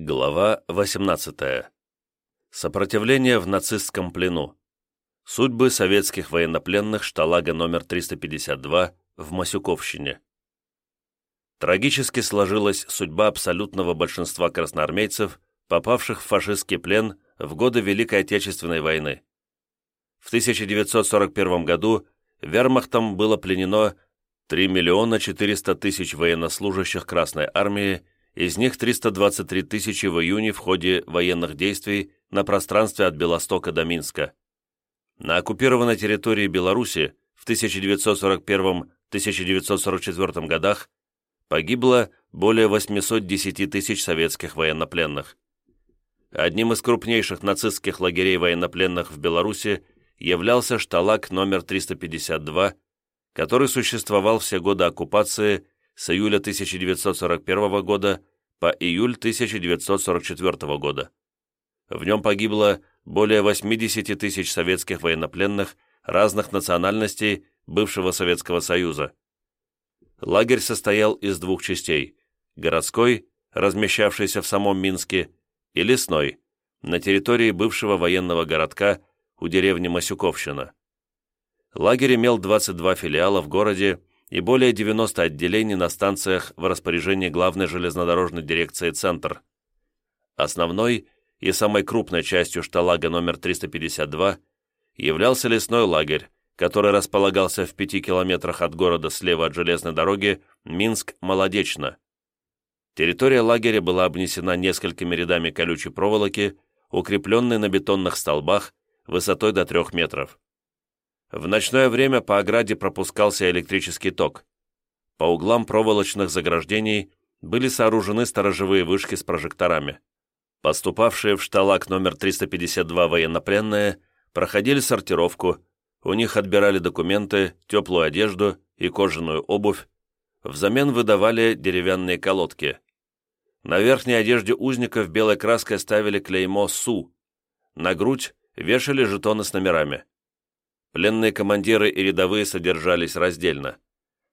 Глава 18. Сопротивление в нацистском плену. Судьбы советских военнопленных шталага номер 352 в Масюковщине. Трагически сложилась судьба абсолютного большинства красноармейцев, попавших в фашистский плен в годы Великой Отечественной войны. В 1941 году вермахтом было пленено 3 миллиона 400 тысяч военнослужащих Красной Армии из них 323 тысячи в июне в ходе военных действий на пространстве от Белостока до Минска. На оккупированной территории Беларуси в 1941-1944 годах погибло более 810 тысяч советских военнопленных. Одним из крупнейших нацистских лагерей военнопленных в Беларуси являлся шталаг номер 352, который существовал все годы оккупации с июля 1941 года по июль 1944 года. В нем погибло более 80 тысяч советских военнопленных разных национальностей бывшего Советского Союза. Лагерь состоял из двух частей – городской, размещавшийся в самом Минске, и лесной, на территории бывшего военного городка у деревни Масюковщина. Лагерь имел 22 филиала в городе и более 90 отделений на станциях в распоряжении главной железнодорожной дирекции «Центр». Основной и самой крупной частью шталага номер 352 являлся лесной лагерь, который располагался в пяти километрах от города слева от железной дороги Минск-Молодечно. Территория лагеря была обнесена несколькими рядами колючей проволоки, укрепленной на бетонных столбах высотой до трех метров. В ночное время по ограде пропускался электрический ток. По углам проволочных заграждений были сооружены сторожевые вышки с прожекторами. Поступавшие в шталак номер 352 военнопленные проходили сортировку, у них отбирали документы, теплую одежду и кожаную обувь, взамен выдавали деревянные колодки. На верхней одежде узников белой краской ставили клеймо «СУ», на грудь вешали жетоны с номерами. Пленные командиры и рядовые содержались раздельно.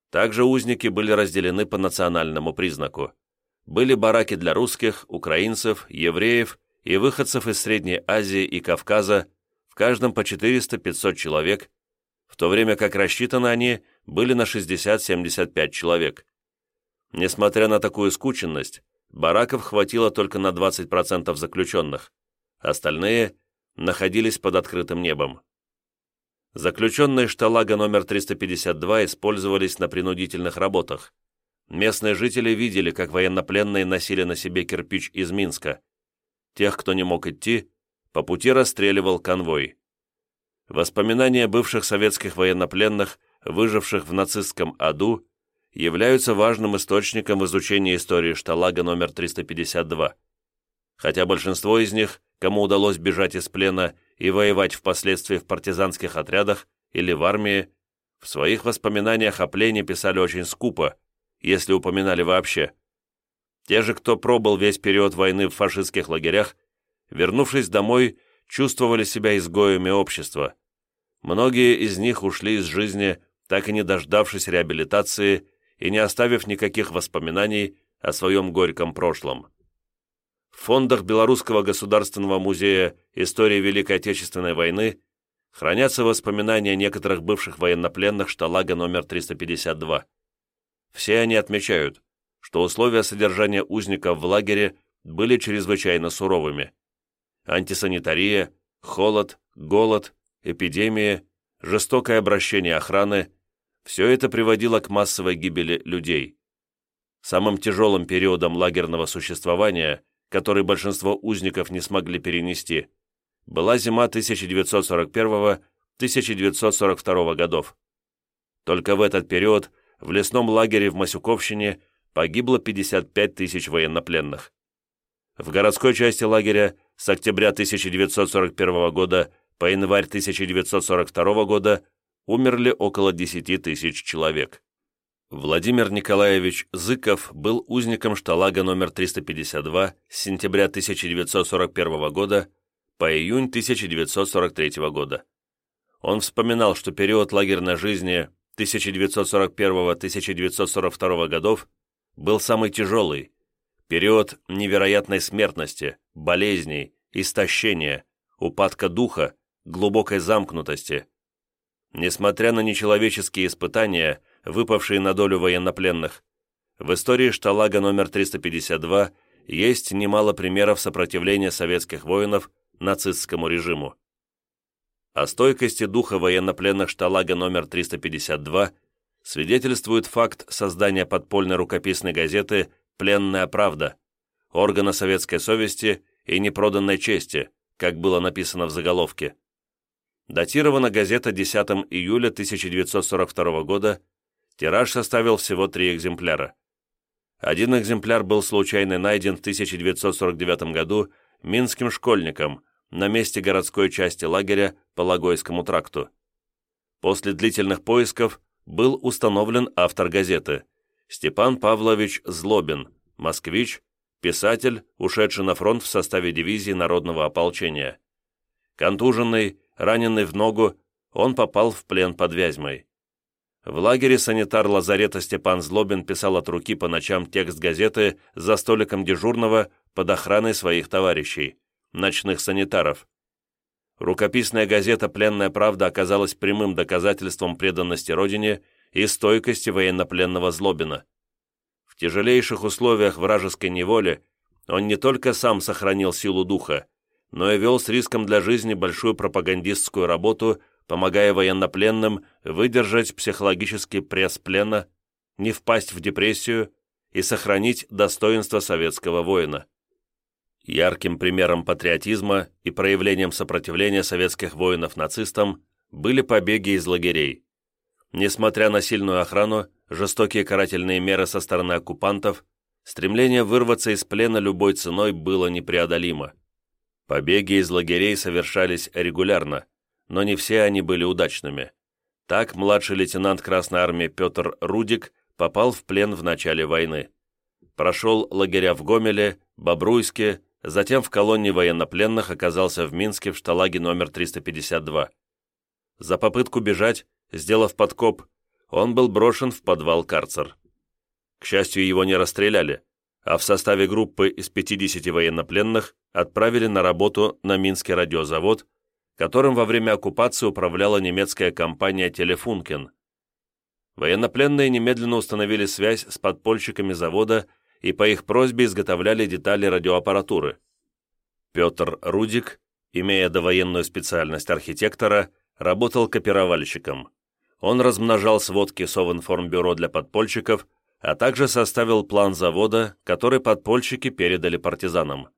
Также узники были разделены по национальному признаку. Были бараки для русских, украинцев, евреев и выходцев из Средней Азии и Кавказа, в каждом по 400-500 человек, в то время как рассчитаны они были на 60-75 человек. Несмотря на такую скученность, бараков хватило только на 20% заключенных, остальные находились под открытым небом. Заключенные шталага номер 352 использовались на принудительных работах. Местные жители видели, как военнопленные носили на себе кирпич из Минска. Тех, кто не мог идти, по пути расстреливал конвой. Воспоминания бывших советских военнопленных, выживших в нацистском аду, являются важным источником изучения истории шталага номер 352. Хотя большинство из них, кому удалось бежать из плена и воевать впоследствии в партизанских отрядах или в армии, в своих воспоминаниях о плене писали очень скупо, если упоминали вообще. Те же, кто пробыл весь период войны в фашистских лагерях, вернувшись домой, чувствовали себя изгоями общества. Многие из них ушли из жизни, так и не дождавшись реабилитации и не оставив никаких воспоминаний о своем горьком прошлом. В фондах Белорусского государственного музея истории Великой Отечественной войны хранятся воспоминания некоторых бывших военнопленных шталага номер 352. Все они отмечают, что условия содержания узников в лагере были чрезвычайно суровыми. Антисанитария, холод, голод, эпидемии, жестокое обращение охраны – все это приводило к массовой гибели людей. Самым тяжелым периодом лагерного существования – который большинство узников не смогли перенести, была зима 1941-1942 годов. Только в этот период в лесном лагере в Масюковщине погибло 55 тысяч военнопленных. В городской части лагеря с октября 1941 года по январь 1942 года умерли около 10 тысяч человек. Владимир Николаевич Зыков был узником шталага номер 352 с сентября 1941 года по июнь 1943 года. Он вспоминал, что период лагерной жизни 1941-1942 годов был самый тяжелый, период невероятной смертности, болезней, истощения, упадка духа, глубокой замкнутости. Несмотря на нечеловеческие испытания, выпавшие на долю военнопленных, в истории шталага номер 352 есть немало примеров сопротивления советских воинов нацистскому режиму. О стойкости духа военнопленных шталага номер 352 свидетельствует факт создания подпольной рукописной газеты «Пленная правда», органа советской совести и непроданной чести, как было написано в заголовке. Датирована газета 10 июля 1942 года, тираж составил всего три экземпляра. Один экземпляр был случайно найден в 1949 году минским школьником на месте городской части лагеря по Логойскому тракту. После длительных поисков был установлен автор газеты Степан Павлович Злобин, москвич, писатель, ушедший на фронт в составе дивизии народного ополчения. Контуженный, раненый в ногу, он попал в плен под Вязьмой. В лагере санитар лазарета Степан Злобин писал от руки по ночам текст газеты за столиком дежурного под охраной своих товарищей, ночных санитаров. Рукописная газета «Пленная правда» оказалась прямым доказательством преданности Родине и стойкости военнопленного Злобина. В тяжелейших условиях вражеской неволи он не только сам сохранил силу духа, но и вел с риском для жизни большую пропагандистскую работу помогая военнопленным выдержать психологический пресс плена, не впасть в депрессию и сохранить достоинство советского воина. Ярким примером патриотизма и проявлением сопротивления советских воинов нацистам были побеги из лагерей. Несмотря на сильную охрану, жестокие карательные меры со стороны оккупантов, стремление вырваться из плена любой ценой было непреодолимо. Побеги из лагерей совершались регулярно, но не все они были удачными. Так младший лейтенант Красной Армии Петр Рудик попал в плен в начале войны. Прошел лагеря в Гомеле, Бобруйске, затем в колонии военнопленных оказался в Минске в шталаге номер 352. За попытку бежать, сделав подкоп, он был брошен в подвал карцер. К счастью, его не расстреляли, а в составе группы из 50 военнопленных отправили на работу на Минский радиозавод, которым во время оккупации управляла немецкая компания «Телефункен». Военнопленные немедленно установили связь с подпольщиками завода и по их просьбе изготовляли детали радиоаппаратуры. Петр Рудик, имея довоенную специальность архитектора, работал копировальщиком. Он размножал сводки Совинформбюро для подпольщиков, а также составил план завода, который подпольщики передали партизанам.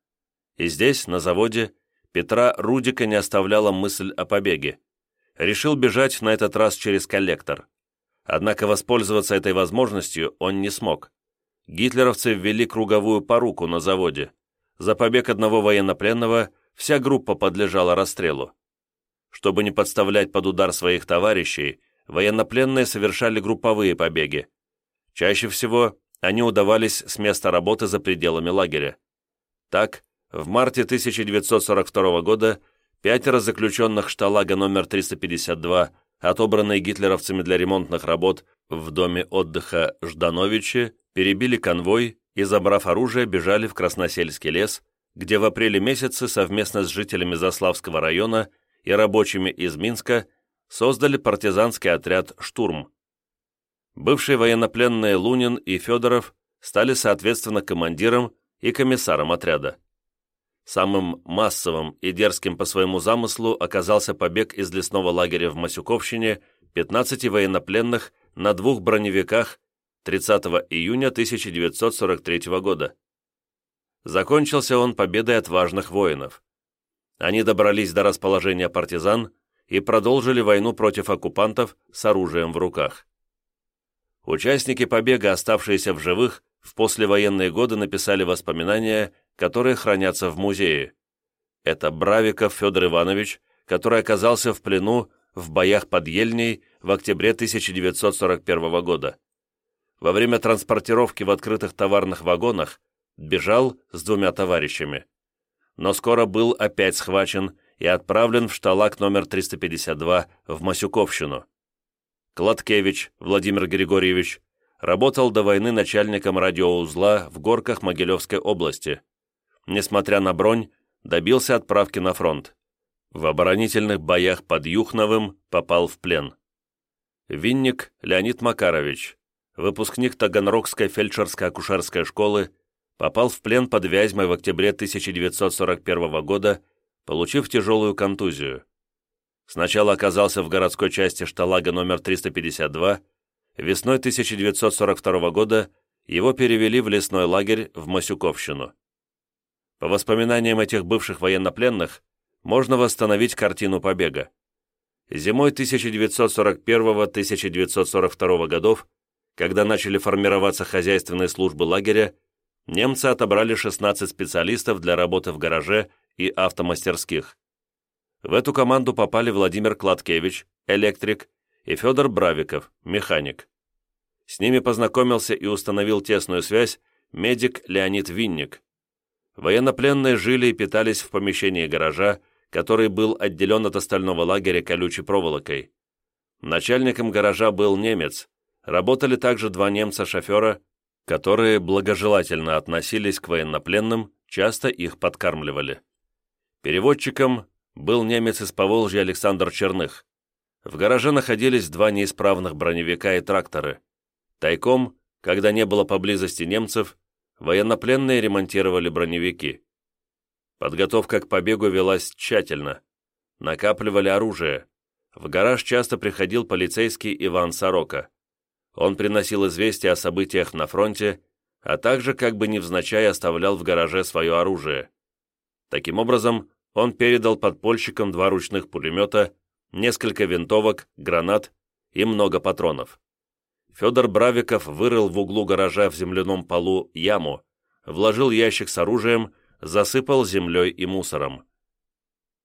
И здесь, на заводе, Петра Рудика не оставляла мысль о побеге. Решил бежать на этот раз через коллектор. Однако воспользоваться этой возможностью он не смог. Гитлеровцы ввели круговую поруку на заводе. За побег одного военнопленного вся группа подлежала расстрелу. Чтобы не подставлять под удар своих товарищей, военнопленные совершали групповые побеги. Чаще всего они удавались с места работы за пределами лагеря. Так, в марте 1942 года пятеро заключенных шталага номер 352, отобранные гитлеровцами для ремонтных работ в доме отдыха Ждановичи, перебили конвой и, забрав оружие, бежали в Красносельский лес, где в апреле месяце совместно с жителями Заславского района и рабочими из Минска создали партизанский отряд «Штурм». Бывшие военнопленные Лунин и Федоров стали соответственно командиром и комиссаром отряда. Самым массовым и дерзким по своему замыслу оказался побег из лесного лагеря в Масюковщине 15 военнопленных на двух броневиках 30 июня 1943 года. Закончился он победой отважных воинов. Они добрались до расположения партизан и продолжили войну против оккупантов с оружием в руках. Участники побега, оставшиеся в живых, в послевоенные годы написали воспоминания которые хранятся в музее. Это Бравиков Федор Иванович, который оказался в плену в боях под Ельней в октябре 1941 года. Во время транспортировки в открытых товарных вагонах бежал с двумя товарищами. Но скоро был опять схвачен и отправлен в шталак номер 352 в Масюковщину. Кладкевич Владимир Григорьевич работал до войны начальником радиоузла в Горках Могилевской области. Несмотря на бронь, добился отправки на фронт. В оборонительных боях под Юхновым попал в плен. Винник Леонид Макарович, выпускник Таганрогской фельдшерско-акушерской школы, попал в плен под Вязьмой в октябре 1941 года, получив тяжелую контузию. Сначала оказался в городской части шталага номер 352, весной 1942 года его перевели в лесной лагерь в Масюковщину. По воспоминаниям этих бывших военнопленных, можно восстановить картину побега. Зимой 1941-1942 годов, когда начали формироваться хозяйственные службы лагеря, немцы отобрали 16 специалистов для работы в гараже и автомастерских. В эту команду попали Владимир Кладкевич, электрик, и Федор Бравиков, механик. С ними познакомился и установил тесную связь медик Леонид Винник. Военнопленные жили и питались в помещении гаража, который был отделен от остального лагеря колючей проволокой. Начальником гаража был немец. Работали также два немца-шофера, которые благожелательно относились к военнопленным, часто их подкармливали. Переводчиком был немец из Поволжья Александр Черных. В гараже находились два неисправных броневика и тракторы. Тайком, когда не было поблизости немцев, военнопленные ремонтировали броневики. Подготовка к побегу велась тщательно. Накапливали оружие. В гараж часто приходил полицейский Иван Сорока. Он приносил известия о событиях на фронте, а также как бы невзначай оставлял в гараже свое оружие. Таким образом, он передал подпольщикам два ручных пулемета, несколько винтовок, гранат и много патронов. Федор Бравиков вырыл в углу гаража в земляном полу яму, вложил ящик с оружием засыпал землей и мусором.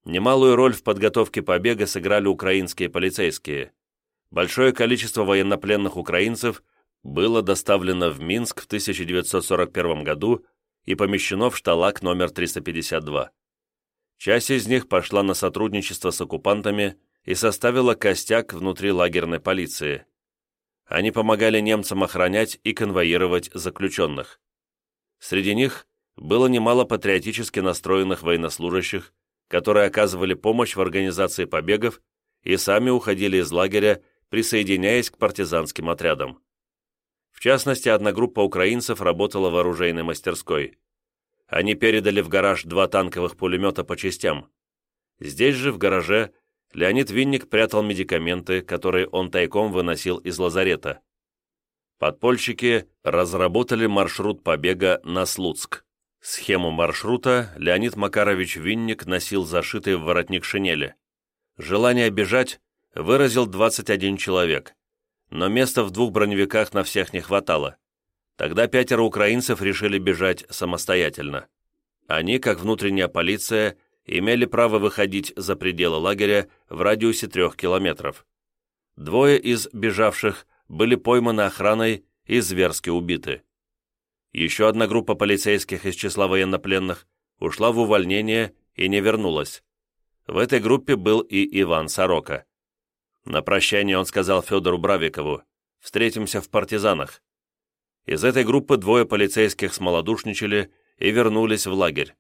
Немалую роль в подготовке побега сыграли украинские полицейские. Большое количество военнопленных украинцев было доставлено в Минск в 1941 году и помещено в шталак номер 352. Часть из них пошла на сотрудничество с оккупантами и составила костяк внутри лагерной полиции. Они помогали немцам охранять и конвоировать заключенных. Среди них было немало патриотически настроенных военнослужащих, которые оказывали помощь в организации побегов и сами уходили из лагеря, присоединяясь к партизанским отрядам. В частности, одна группа украинцев работала в оружейной мастерской. Они передали в гараж два танковых пулемета по частям. Здесь же, в гараже, Леонид Винник прятал медикаменты, которые он тайком выносил из лазарета. Подпольщики разработали маршрут побега на Слуцк. Схему маршрута Леонид Макарович Винник носил зашитый в воротник шинели. Желание бежать выразил 21 человек, но места в двух броневиках на всех не хватало. Тогда пятеро украинцев решили бежать самостоятельно. Они, как внутренняя полиция, имели право выходить за пределы лагеря в радиусе трех километров. Двое из бежавших были пойманы охраной и зверски убиты. Еще одна группа полицейских из числа военнопленных ушла в увольнение и не вернулась. В этой группе был и Иван Сорока. На прощание он сказал Федору Бравикову «Встретимся в партизанах». Из этой группы двое полицейских смолодушничали и вернулись в лагерь.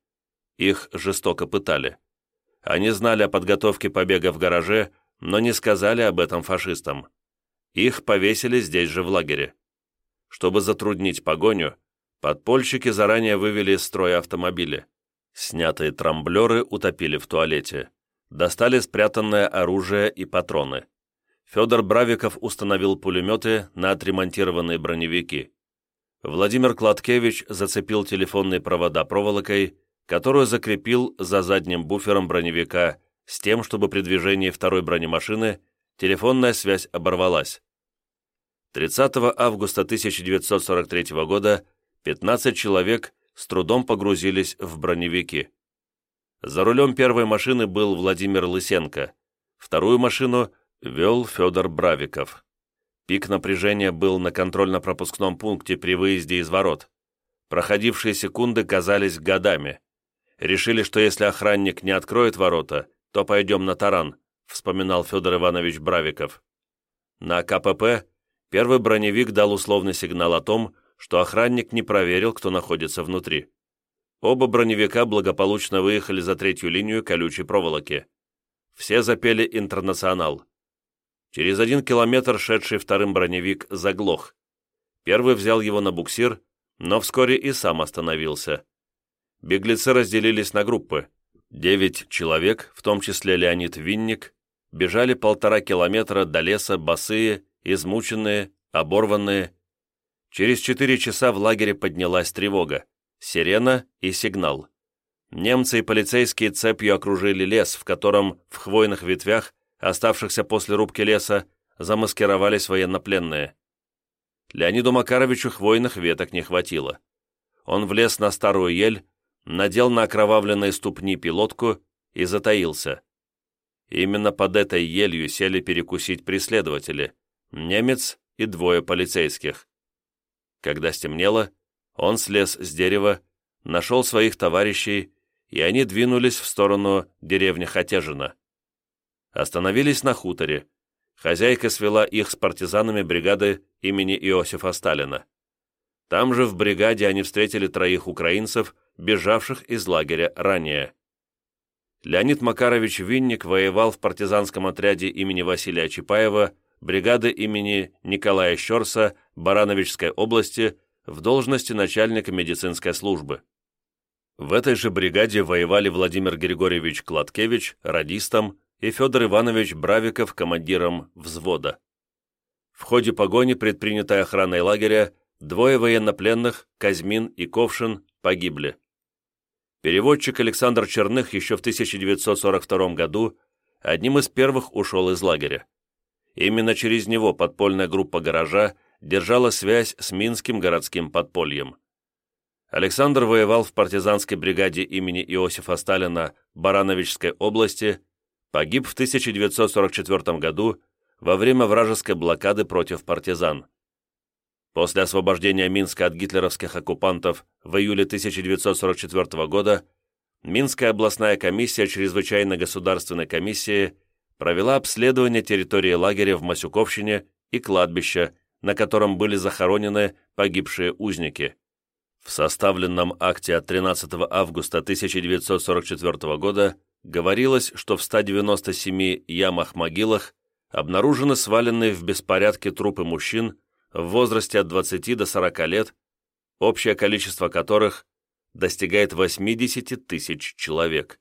Их жестоко пытали. Они знали о подготовке побега в гараже, но не сказали об этом фашистам. Их повесили здесь же в лагере. Чтобы затруднить погоню, Подпольщики заранее вывели из строя автомобили. Снятые трамблеры утопили в туалете. Достали спрятанное оружие и патроны. Федор Бравиков установил пулеметы на отремонтированные броневики. Владимир Кладкевич зацепил телефонные провода проволокой, которую закрепил за задним буфером броневика с тем, чтобы при движении второй бронемашины телефонная связь оборвалась. 30 августа 1943 года 15 человек с трудом погрузились в броневики. За рулем первой машины был Владимир Лысенко, вторую машину вел Федор Бравиков. Пик напряжения был на контрольно-пропускном пункте при выезде из ворот. Проходившие секунды казались годами. Решили, что если охранник не откроет ворота, то пойдем на таран, вспоминал Федор Иванович Бравиков. На КПП Первый броневик дал условный сигнал о том, что охранник не проверил, кто находится внутри. Оба броневика благополучно выехали за третью линию колючей проволоки. Все запели «Интернационал». Через один километр шедший вторым броневик заглох. Первый взял его на буксир, но вскоре и сам остановился. Беглецы разделились на группы. Девять человек, в том числе Леонид Винник, бежали полтора километра до леса босые, измученные, оборванные. Через четыре часа в лагере поднялась тревога, сирена и сигнал. Немцы и полицейские цепью окружили лес, в котором в хвойных ветвях, оставшихся после рубки леса, замаскировались военнопленные. Леониду Макаровичу хвойных веток не хватило. Он влез на старую ель, надел на окровавленные ступни пилотку и затаился. Именно под этой елью сели перекусить преследователи, немец и двое полицейских. Когда стемнело, он слез с дерева, нашел своих товарищей, и они двинулись в сторону деревни Хотежина. Остановились на хуторе. Хозяйка свела их с партизанами бригады имени Иосифа Сталина. Там же в бригаде они встретили троих украинцев, бежавших из лагеря ранее. Леонид Макарович Винник воевал в партизанском отряде имени Василия Чапаева, бригады имени Николая Щерса Барановичской области в должности начальника медицинской службы. В этой же бригаде воевали Владимир Григорьевич Кладкевич, радистом, и Федор Иванович Бравиков, командиром взвода. В ходе погони, предпринятой охраной лагеря, двое военнопленных, Казьмин и Ковшин, погибли. Переводчик Александр Черных еще в 1942 году одним из первых ушел из лагеря. Именно через него подпольная группа «Гаража» держала связь с Минским городским подпольем. Александр воевал в партизанской бригаде имени Иосифа Сталина Барановичской области, погиб в 1944 году во время вражеской блокады против партизан. После освобождения Минска от гитлеровских оккупантов в июле 1944 года Минская областная комиссия чрезвычайно государственной комиссии провела обследование территории лагеря в Масюковщине и кладбища, на котором были захоронены погибшие узники. В составленном акте от 13 августа 1944 года говорилось, что в 197 ямах-могилах обнаружены сваленные в беспорядке трупы мужчин в возрасте от 20 до 40 лет, общее количество которых достигает 80 тысяч человек.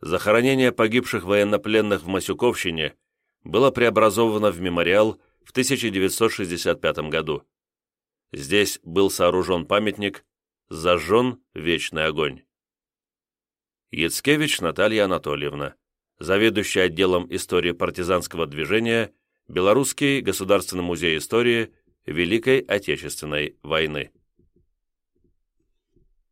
Захоронение погибших военнопленных в Масюковщине было преобразовано в мемориал в 1965 году. Здесь был сооружен памятник «Зажжен вечный огонь». Яцкевич Наталья Анатольевна, заведующая отделом истории партизанского движения Белорусский государственный музей истории Великой Отечественной войны.